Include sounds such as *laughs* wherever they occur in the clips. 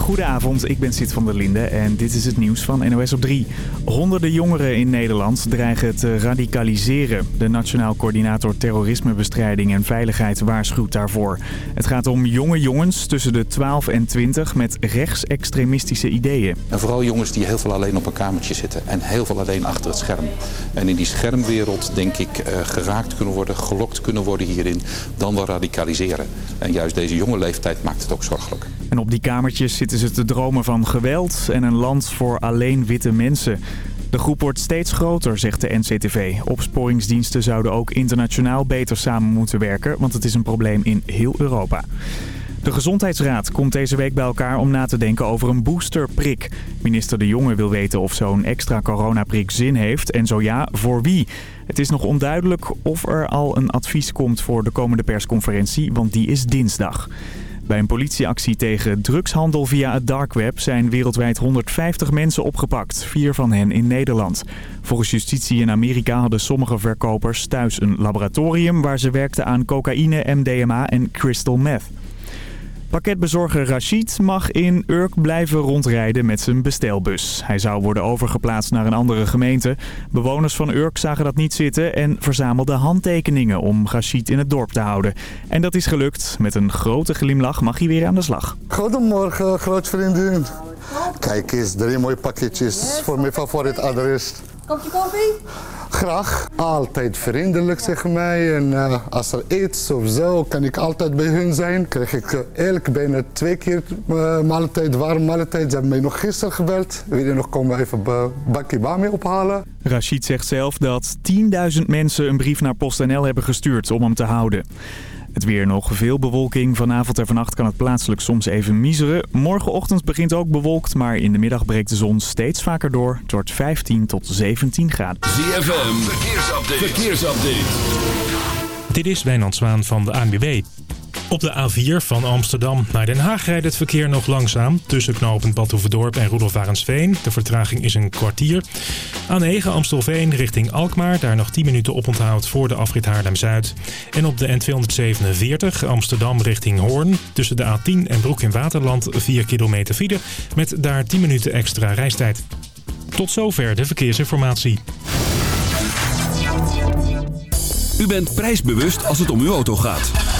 Goedenavond, ik ben Sid van der Linde en dit is het nieuws van NOS op 3. Honderden jongeren in Nederland dreigen te radicaliseren. De Nationaal Coördinator Terrorismebestrijding en Veiligheid waarschuwt daarvoor. Het gaat om jonge jongens tussen de 12 en 20 met rechtsextremistische ideeën. En vooral jongens die heel veel alleen op een kamertje zitten en heel veel alleen achter het scherm. En in die schermwereld denk ik eh, geraakt kunnen worden, gelokt kunnen worden hierin, dan wel radicaliseren. En juist deze jonge leeftijd maakt het ook zorgelijk. En op die kamertjes zitten ze te dromen van geweld en een land voor alleen witte mensen. De groep wordt steeds groter, zegt de NCTV. Opsporingsdiensten zouden ook internationaal beter samen moeten werken, want het is een probleem in heel Europa. De Gezondheidsraad komt deze week bij elkaar om na te denken over een boosterprik. Minister De Jonge wil weten of zo'n extra coronaprik zin heeft en zo ja, voor wie. Het is nog onduidelijk of er al een advies komt voor de komende persconferentie, want die is dinsdag. Bij een politieactie tegen drugshandel via het dark web zijn wereldwijd 150 mensen opgepakt. Vier van hen in Nederland. Volgens justitie in Amerika hadden sommige verkopers thuis een laboratorium... waar ze werkten aan cocaïne, MDMA en crystal meth. Pakketbezorger Rashid mag in Urk blijven rondrijden met zijn bestelbus. Hij zou worden overgeplaatst naar een andere gemeente. Bewoners van Urk zagen dat niet zitten en verzamelden handtekeningen om Rashid in het dorp te houden. En dat is gelukt. Met een grote glimlach mag hij weer aan de slag. Goedemorgen, grootvriendin. Kijk eens, drie mooie pakketjes voor mijn favoriet adres. Kopje koffie? Graag. Altijd vriendelijk, zeg mij. En uh, als er iets of zo, kan ik altijd bij hun zijn. Krijg ik uh, elk bijna twee keer uh, maaltijd, warm maaltijd. Ze hebben mij nog gisteren gebeld. Wil je nog komen even bakkie bami ophalen? Rashid zegt zelf dat 10.000 mensen een brief naar PostNL hebben gestuurd om hem te houden. Het weer nog veel bewolking. Vanavond en vannacht kan het plaatselijk soms even miseren. Morgenochtend begint ook bewolkt, maar in de middag breekt de zon steeds vaker door. Het wordt 15 tot 17 graden. ZFM, verkeersupdate. verkeersupdate. Dit is Wijnand Zwaan van de ANWB. Op de A4 van Amsterdam naar Den Haag rijdt het verkeer nog langzaam... tussen knooppunt Badhoevedorp en Roelof De vertraging is een kwartier. A9 Amstelveen richting Alkmaar. Daar nog 10 minuten oponthoud voor de afrit Haarlem-Zuid. En op de N247 Amsterdam richting Hoorn. Tussen de A10 en Broek in Waterland 4 kilometer file... met daar 10 minuten extra reistijd. Tot zover de verkeersinformatie. U bent prijsbewust als het om uw auto gaat.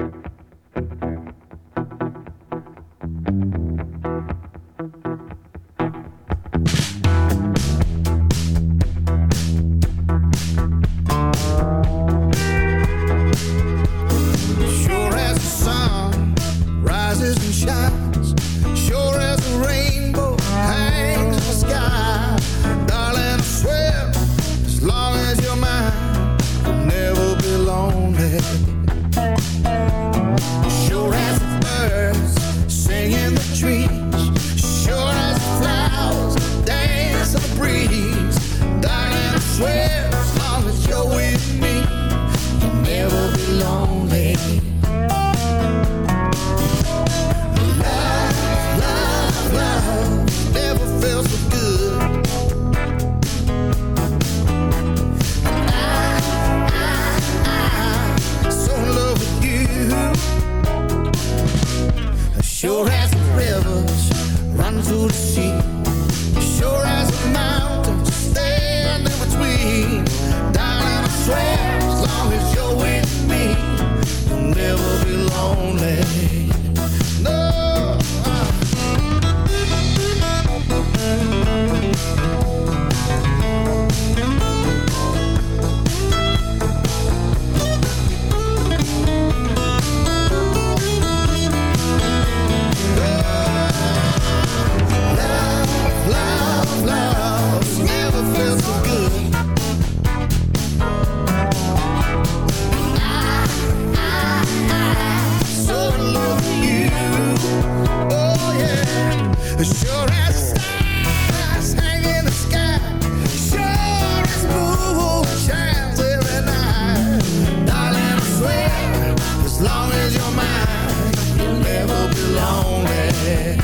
long as you're mine, you'll never be lonely.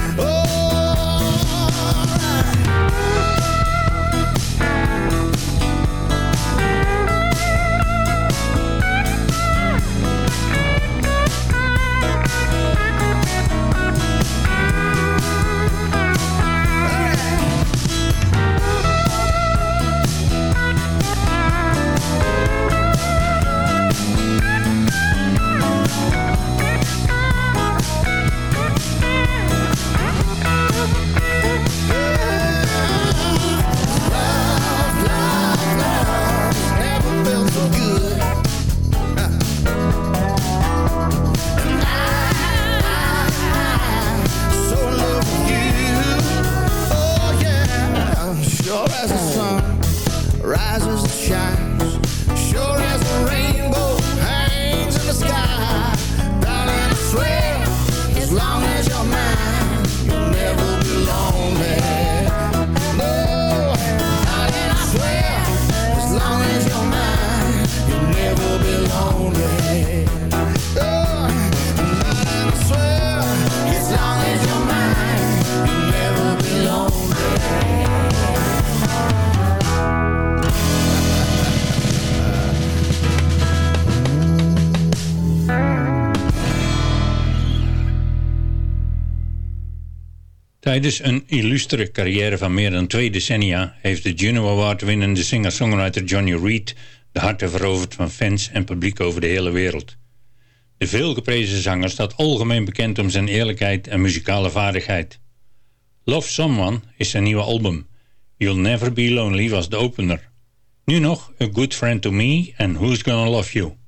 Tijdens een illustere carrière van meer dan twee decennia heeft de Juno Award winnende singer-songwriter Johnny Reed de harten veroverd van fans en publiek over de hele wereld. De veelgeprezen zanger staat algemeen bekend om zijn eerlijkheid en muzikale vaardigheid. Love Someone is zijn nieuwe album. You'll Never Be Lonely was de opener. Nu nog A Good Friend to Me en Who's Gonna Love You. you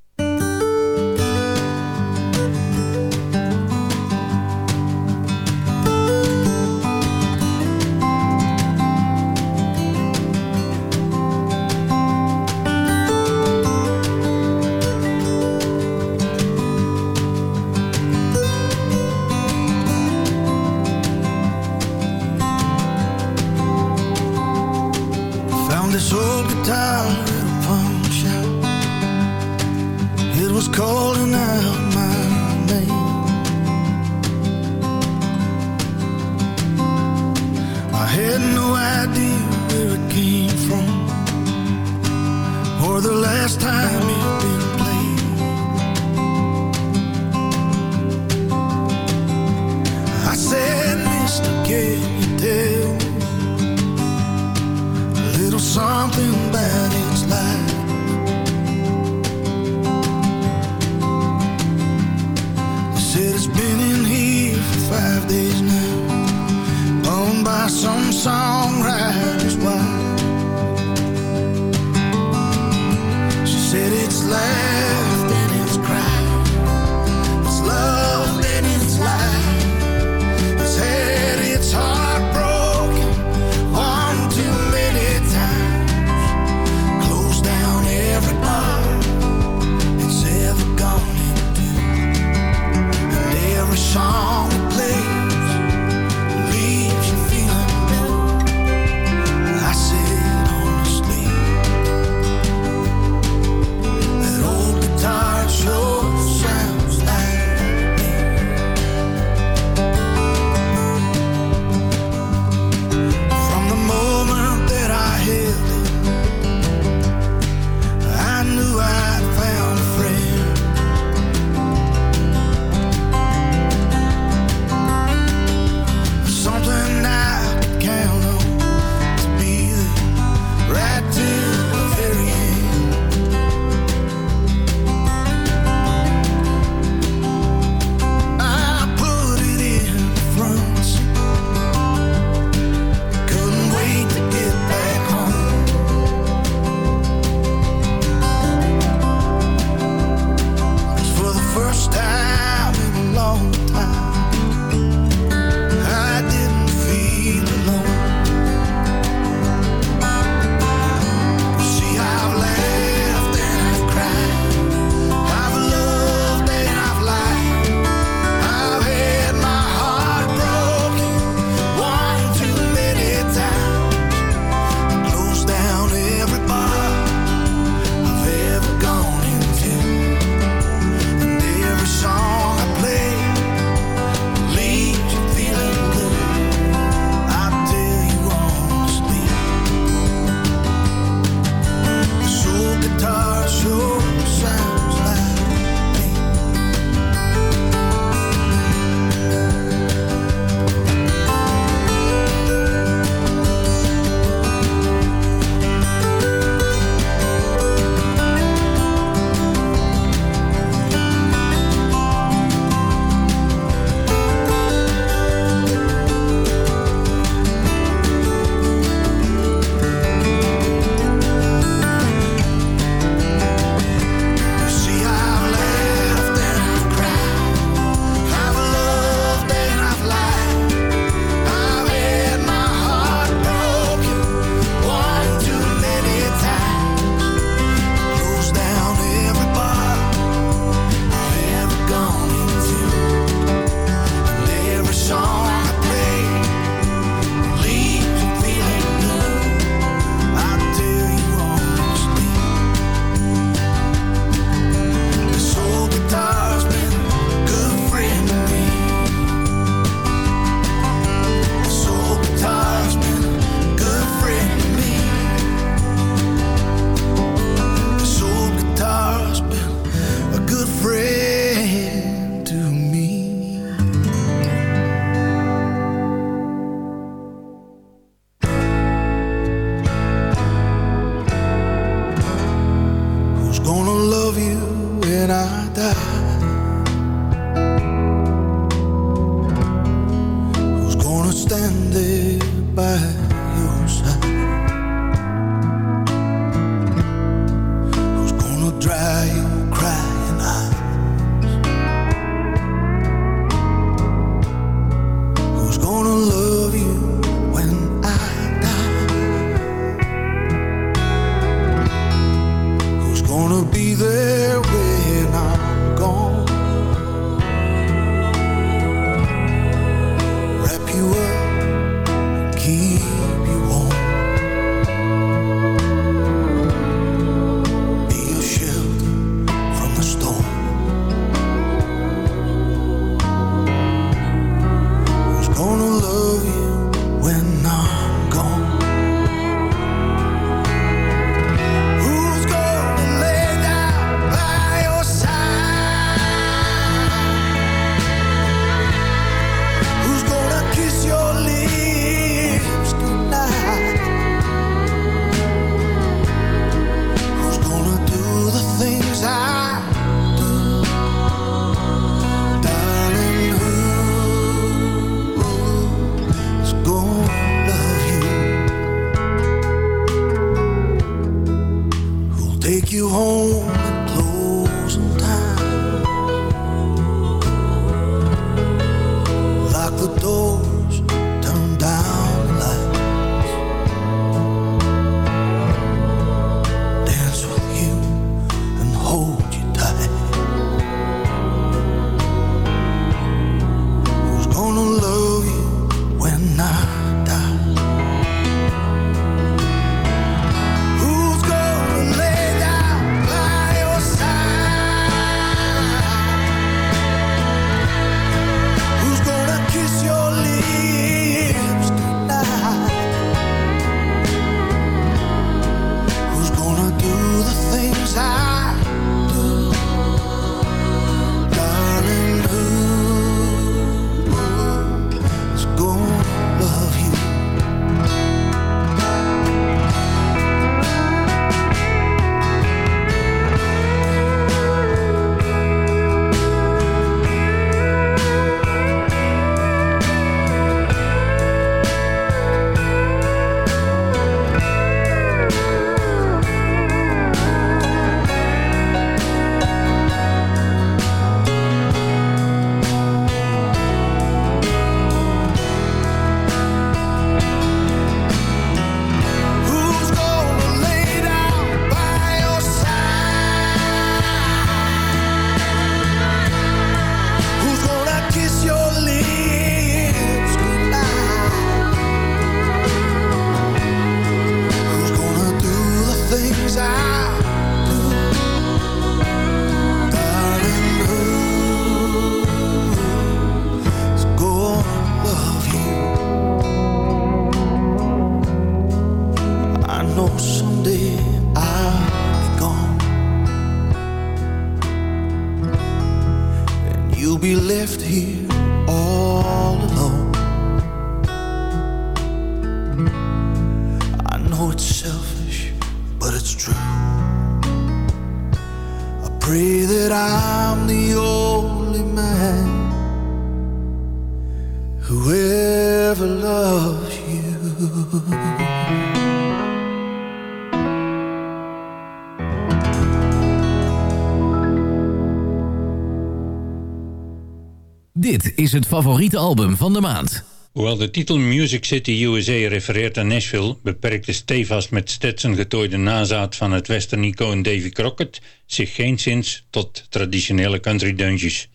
is het favoriete album van de maand. Hoewel de titel Music City USA refereert aan Nashville... beperkt de stevast met Stetson getooide nazaat van het western-icoon Davy Crockett... zich geenszins tot traditionele country deuntjes.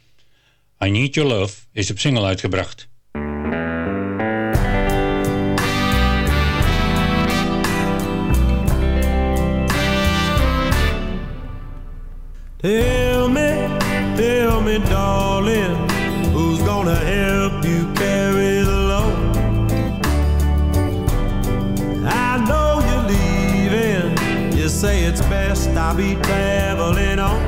I Need Your Love is op single uitgebracht. Tell me, tell me, darling, help you carry the load? I know you're leaving. You say it's best I be traveling on.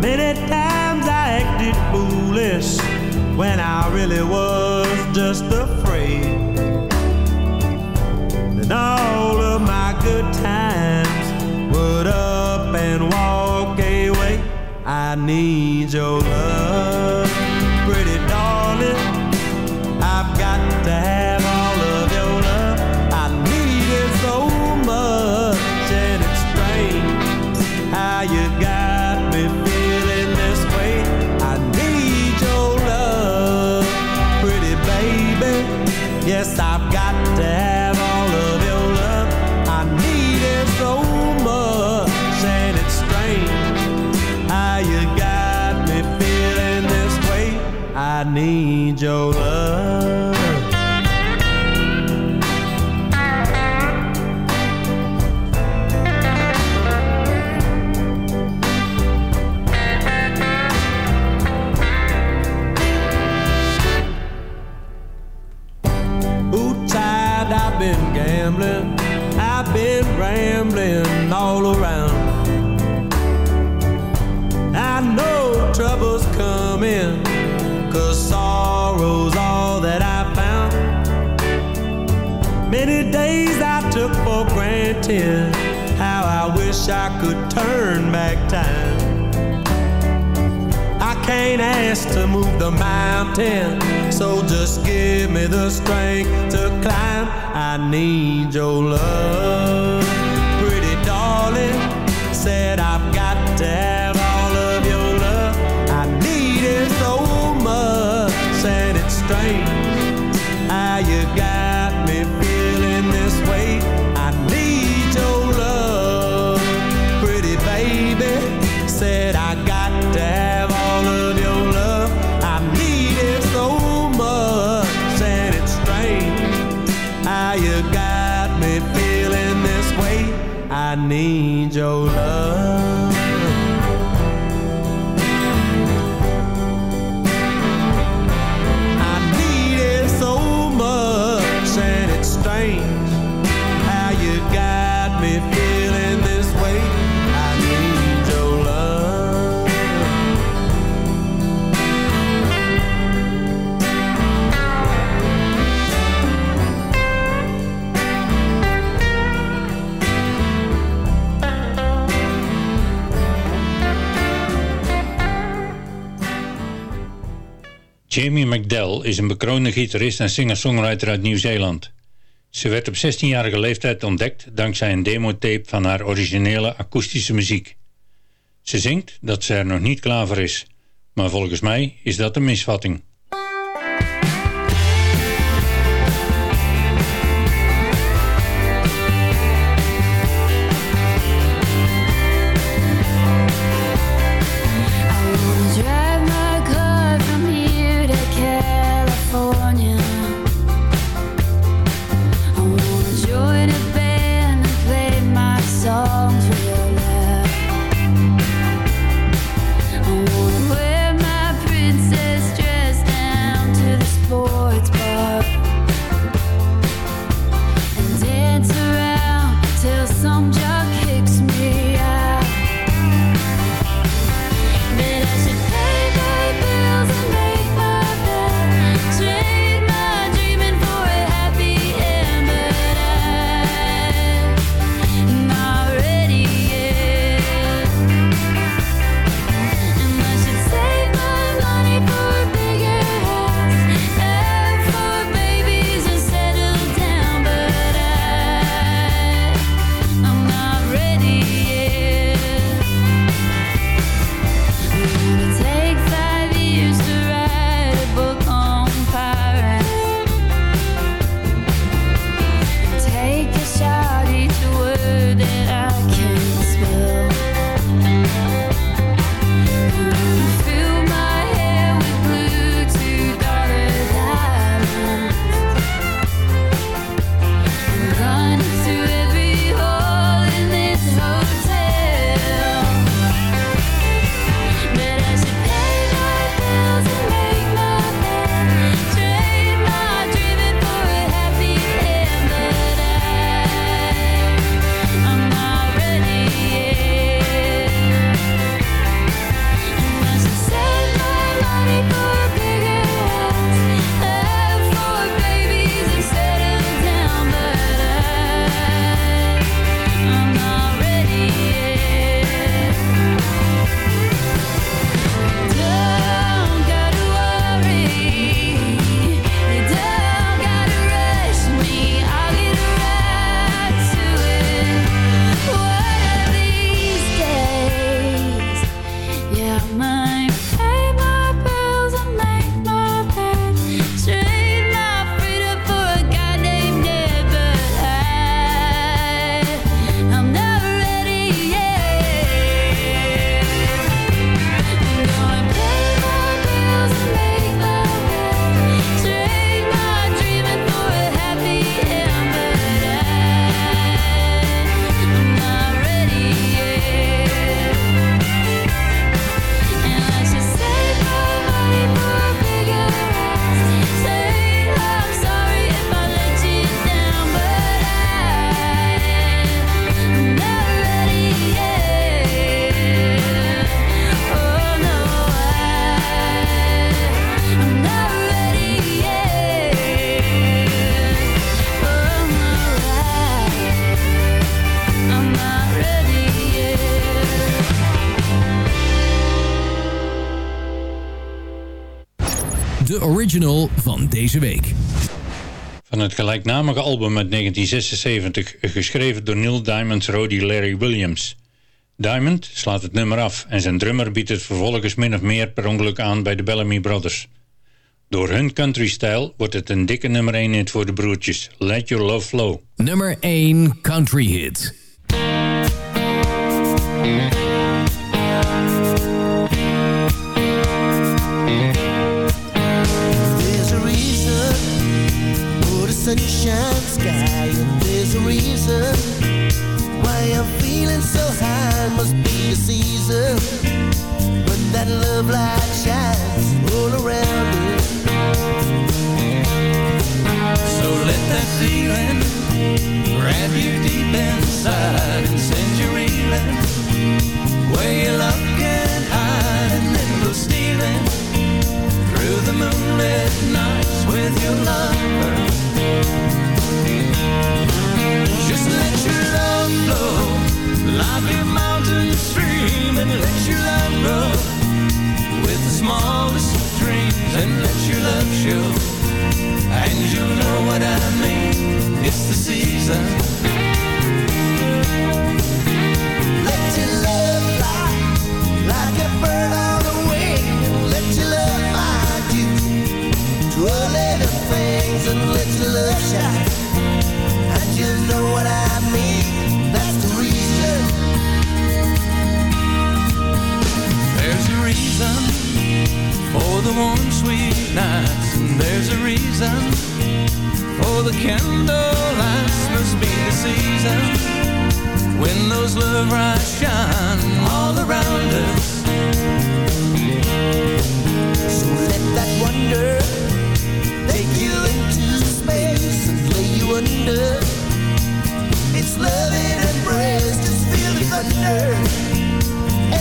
Many times I acted foolish when I really was just afraid. And all of my good times would up and walk away. I need your love, granted how I wish I could turn back time. I can't ask to move the mountain, so just give me the strength to climb. I need your love, McDell is een bekroonde gitarist en singer-songwriter uit Nieuw-Zeeland. Ze werd op 16-jarige leeftijd ontdekt dankzij een demotape van haar originele akoestische muziek. Ze zingt dat ze er nog niet klaar voor is, maar volgens mij is dat een misvatting. Van deze week. Van het gelijknamige album uit 1976, geschreven door Neil Diamond's Roddy Larry Williams. Diamond slaat het nummer af en zijn drummer biedt het vervolgens min of meer per ongeluk aan bij de Bellamy Brothers. Door hun country-stijl wordt het een dikke nummer 1 hit voor de broertjes. Let Your Love Flow. Nummer 1 Country Hit. Sunshine sky, and there's a reason why I'm feeling so high. Must be the season when that love light shines all around me. So let that feeling grab you deep inside and send you reeling where your love can hide and then go stealing through the moonlit nights with your lover. Like a mountain stream and let your love grow with the smallest dreams and let your love show. And you'll know what I mean. It's the season. Let your love fly like a bird on the wing. Let your love find you to all little things and let your love shine. And you'll know what I mean. Reason for the warm, sweet nights, and there's a reason for the candle lights. Must be the season when those love lights shine all around us. So let that wonder take you into space and lay you under. It's love in embrace, just feel the thunder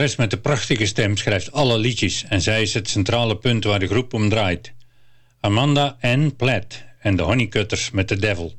zangeres met de prachtige stem schrijft alle liedjes en zij is het centrale punt waar de groep om draait. Amanda Ann Platt en de Honeycutters met The Devil.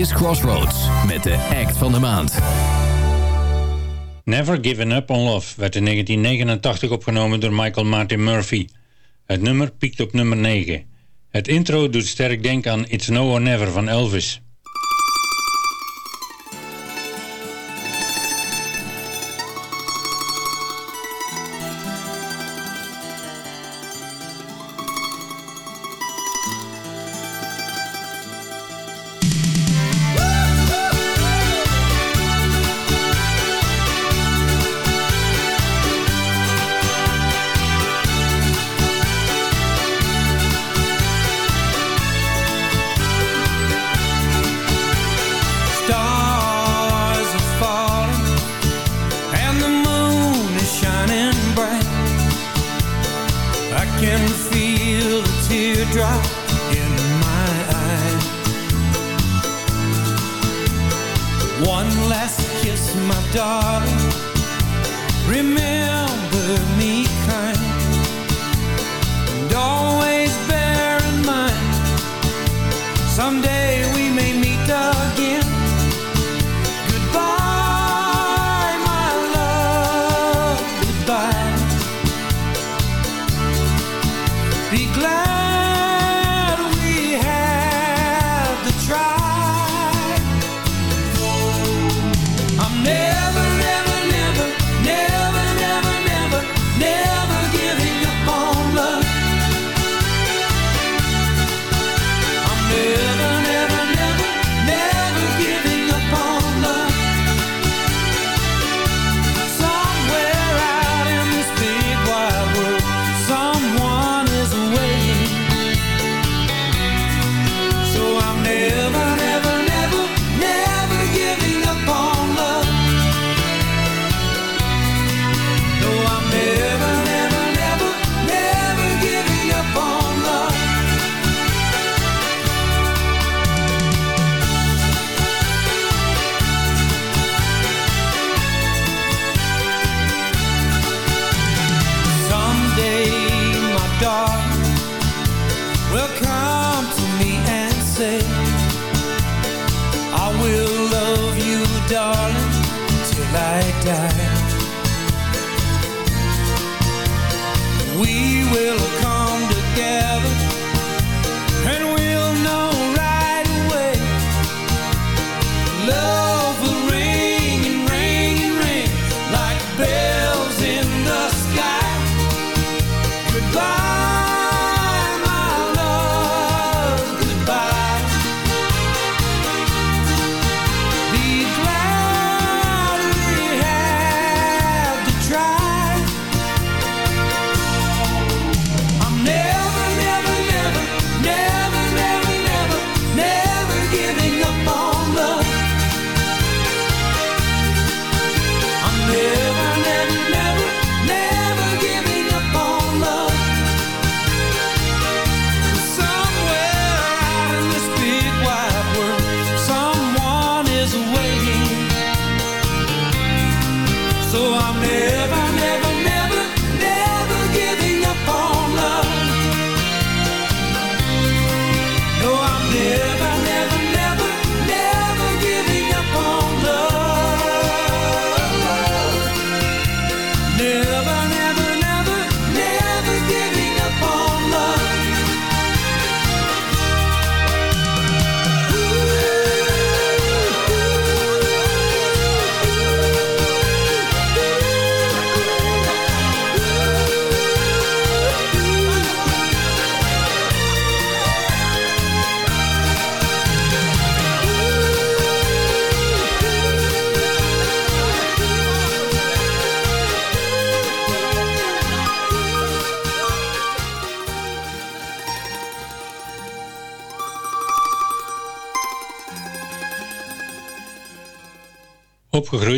is Crossroads met de act van de maand. Never Given Up On Love werd in 1989 opgenomen door Michael Martin Murphy. Het nummer piekt op nummer 9. Het intro doet sterk denken aan It's No or Never van Elvis.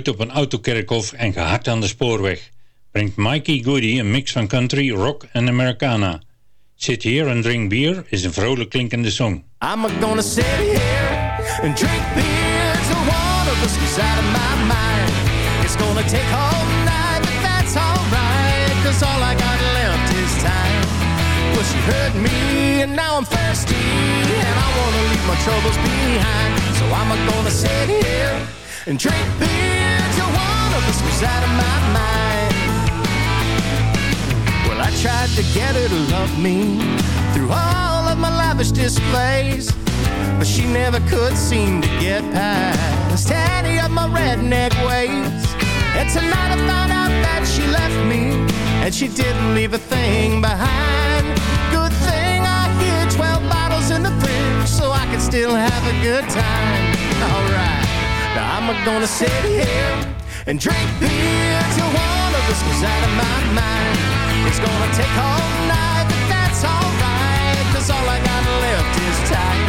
Op een autokerkhof en gehard aan de spoorweg... brengt Mikey Goody een mix van country, rock en Americana. Sit Here and Drink Beer is een vrolijk klinkende song. I'm gonna sit here and drink beer till one of us goes out of my mind. It's gonna take all night, but that's alright, cause all I got left is time. Well, she hurt me, and now I'm thirsty, and I wanna leave my troubles behind. So I'm gonna sit here and drink beer out of my mind. Well, I tried to get her to love me through all of my lavish displays, but she never could seem to get past any of my redneck ways. And tonight I found out that she left me, and she didn't leave a thing behind. Good thing I hid 12 bottles in the fridge so I could still have a good time. Alright, now I'm gonna sit here and drink beer till one of us goes out of my mind. It's gonna take all night, but that's alright, cause all I got left is time.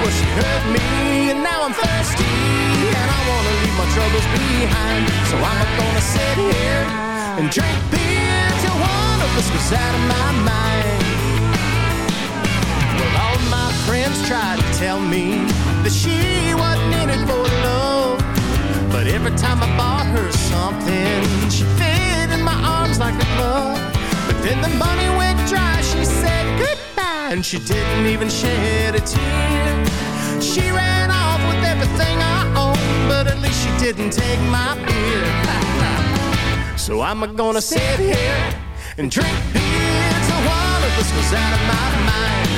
Well, she hurt me, and now I'm thirsty, and I wanna leave my troubles behind. So I'm gonna sit here and drink beer till one of us goes out of my mind. Well, all my friends tried to tell me that she wasn't in it for love. But every time I bought her something, she fit in my arms like a glove. But then the money went dry, she said goodbye, and she didn't even shed a tear. She ran off with everything I owned, but at least she didn't take my beer. *laughs* so I'm gonna sit here and drink beer till one of us goes out of my mind.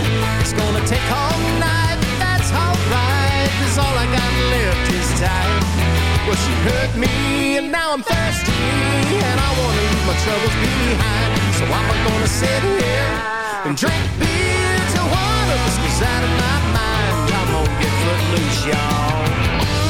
It's gonna take all night, that's alright, cause all I got left is time. Well, she hurt me, and now I'm thirsty, and I wanna leave my troubles behind. So I'm gonna sit here and drink beer till one of us goes out of my mind. Come on, get footloose, y'all.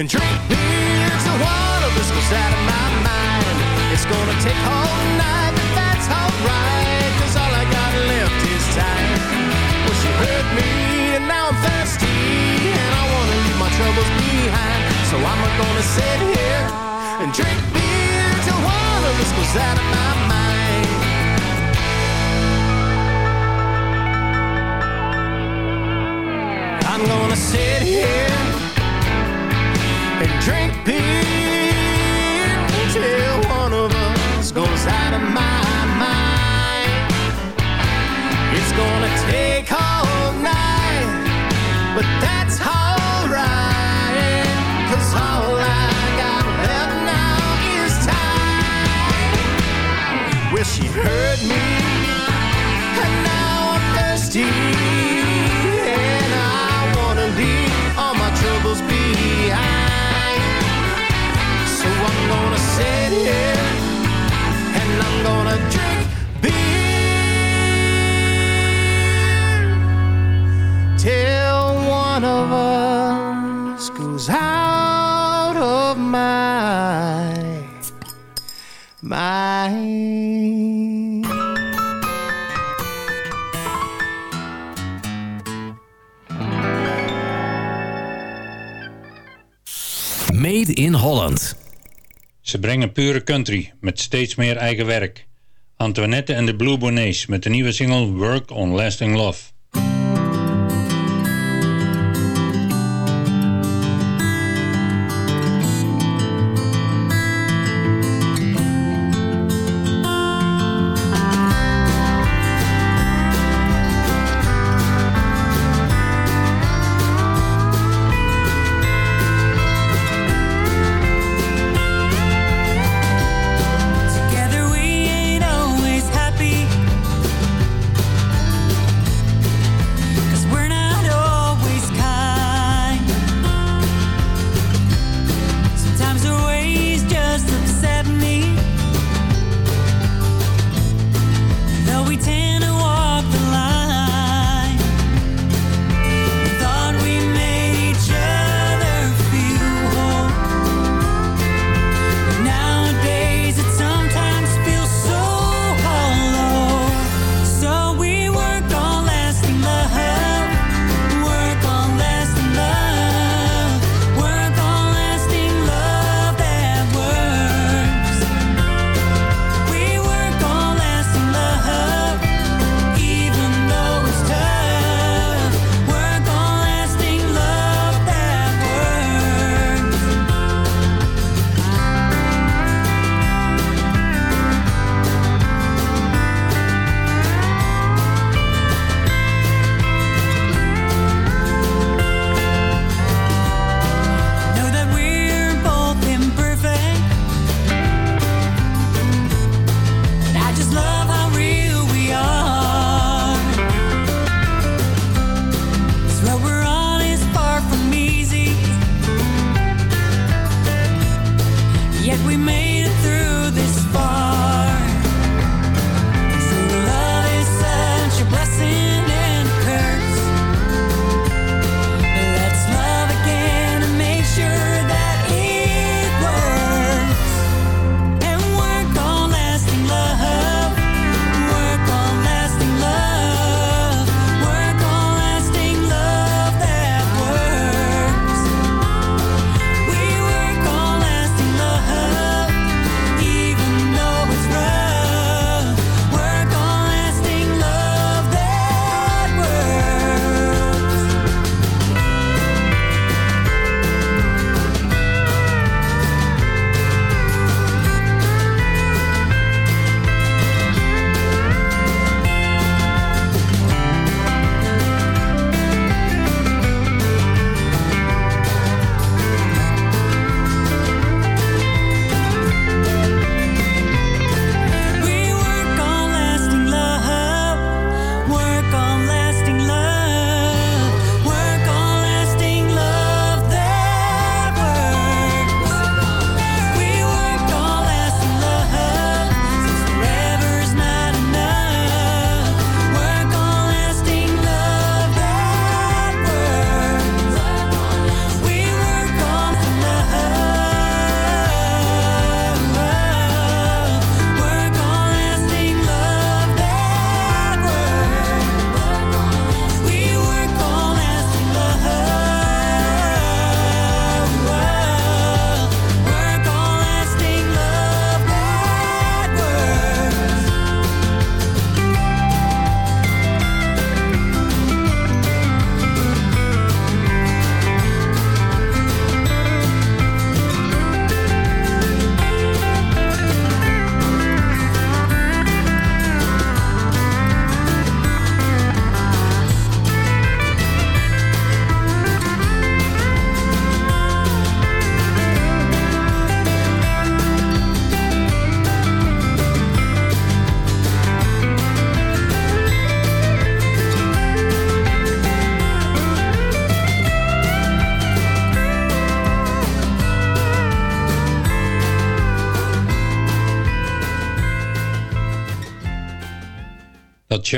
And drink beer till one of us goes out of my mind. It's gonna take all night, but that's alright, cause all I got left is time. Well, she hurt me, and now I'm thirsty, and I wanna leave my troubles behind. So I'm gonna sit here and drink beer till one of us goes out of my mind. I'm gonna sit here and drink beer till one of us goes out of my mind. It's gonna take all night, but that's alright. Cause all I got left now is time. Well, she hurt me, and now I'm thirsty. I'm gonna sit here and I'm gonna drink Ze brengen pure country met steeds meer eigen werk. Antoinette en de Blue Bonnets met de nieuwe single Work on Lasting Love.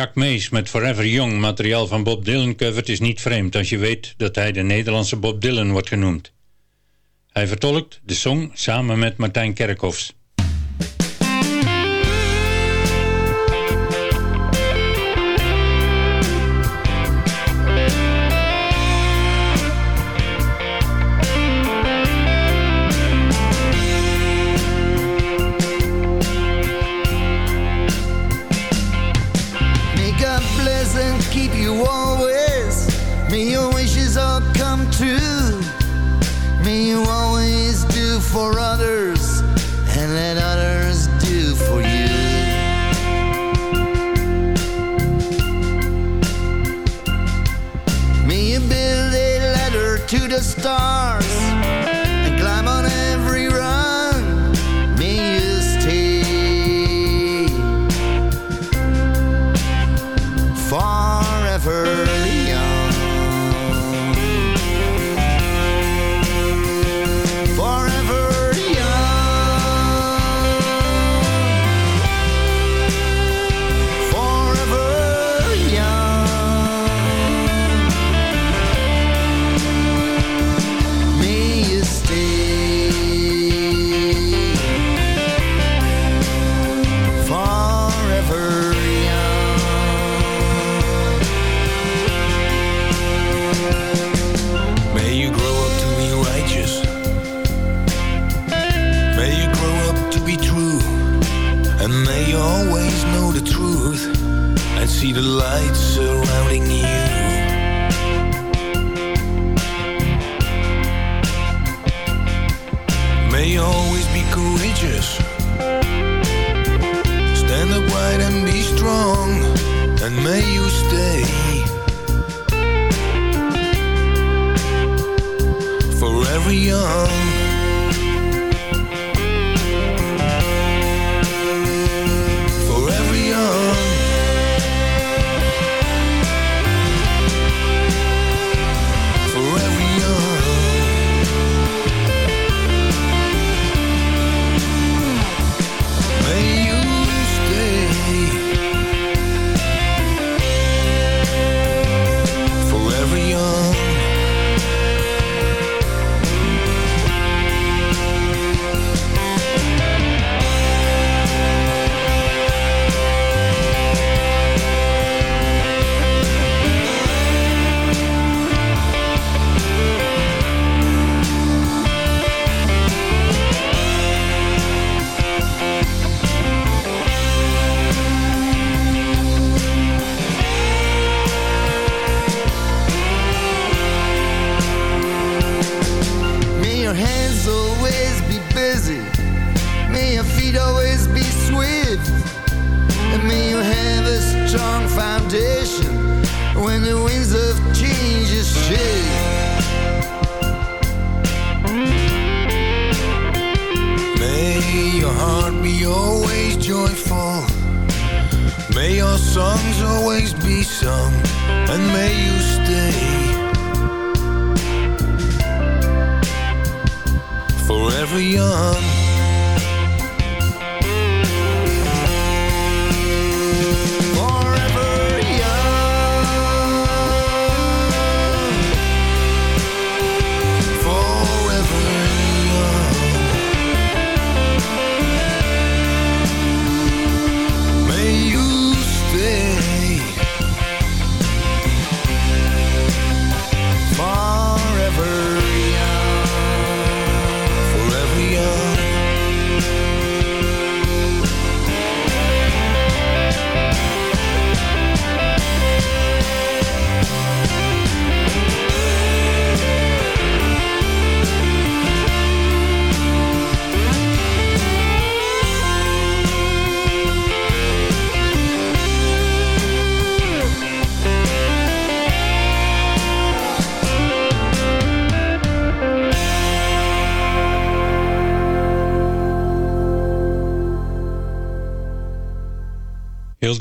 Jack met Forever Young materiaal van Bob Dylan covert is niet vreemd als je weet dat hij de Nederlandse Bob Dylan wordt genoemd. Hij vertolkt de song samen met Martijn Kerkhoffs. stars.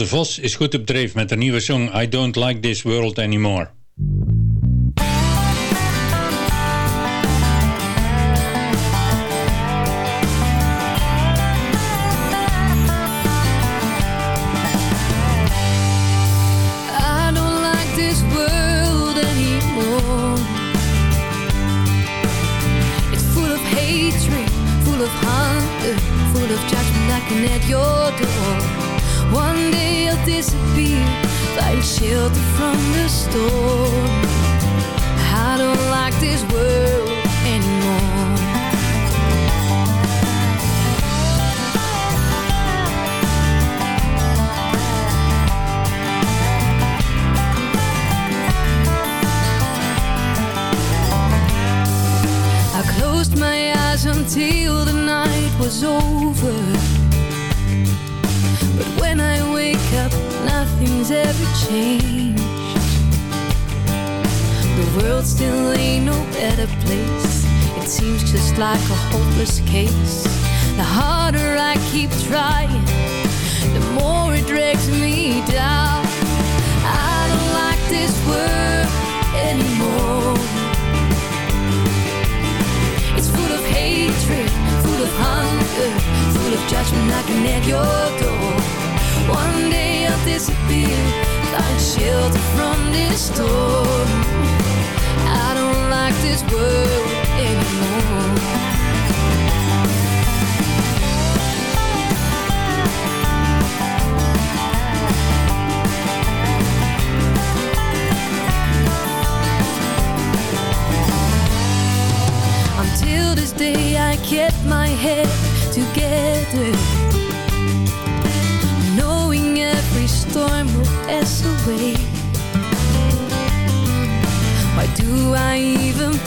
de Vos is goed op dreef met de nieuwe song I Don't Like This World Anymore. Sto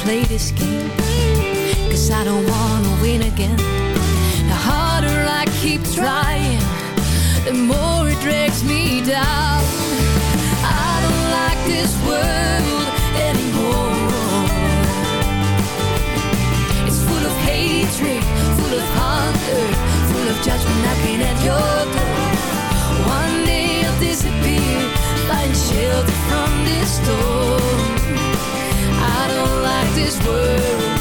play this game. Cause I don't wanna win again. The harder I keep trying The more it drags me down. I don't like this world anymore. It's full of hatred, full of hunger Full of judgment knocking at your door. One day I'll disappear Find shelter from this storm this world.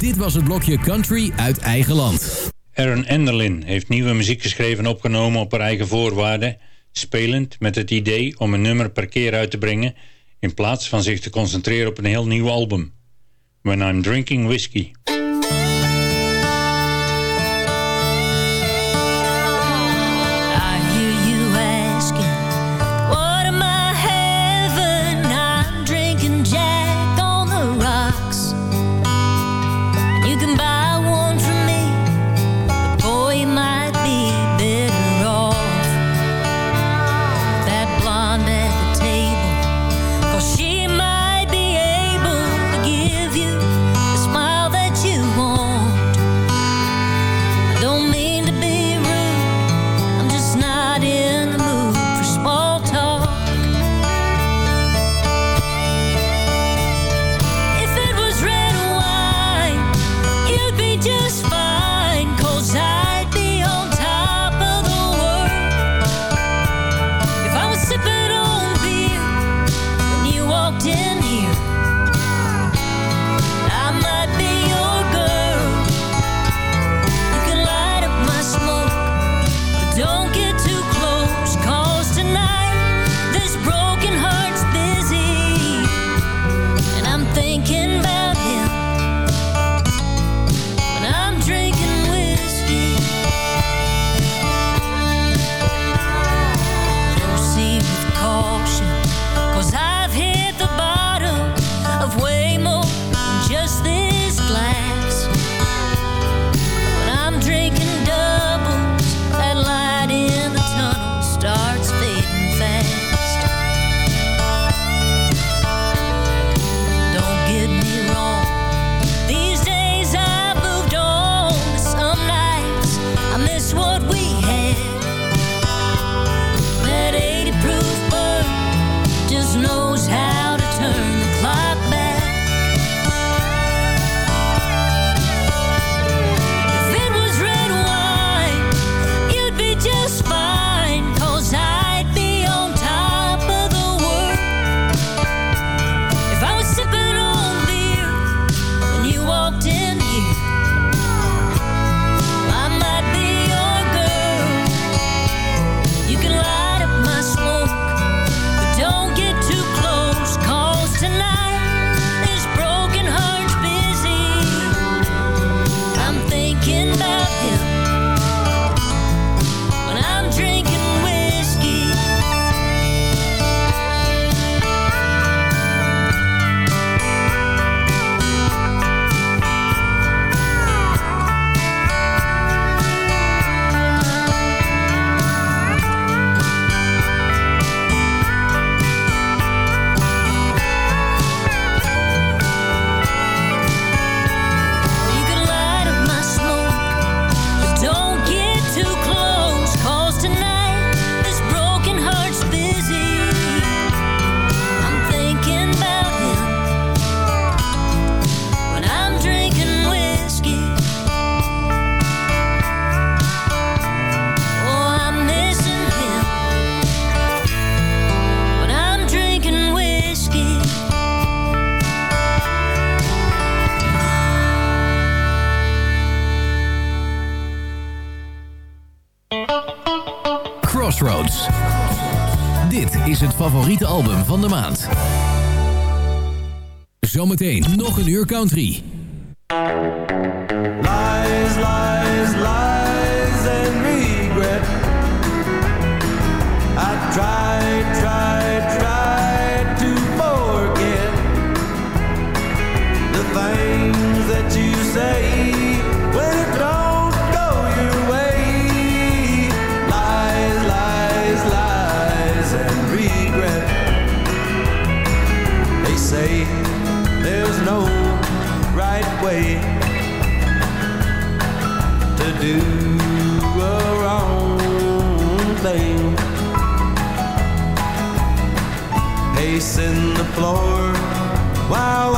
Dit was het blokje Country uit eigen land. Aaron Enderlin heeft nieuwe muziek geschreven en opgenomen op haar eigen voorwaarden... spelend met het idee om een nummer per keer uit te brengen... in plaats van zich te concentreren op een heel nieuw album. When I'm Drinking Whiskey. Dit is het favoriete album van de maand. Zometeen nog een uur country. Lies, lies. floor. Wow.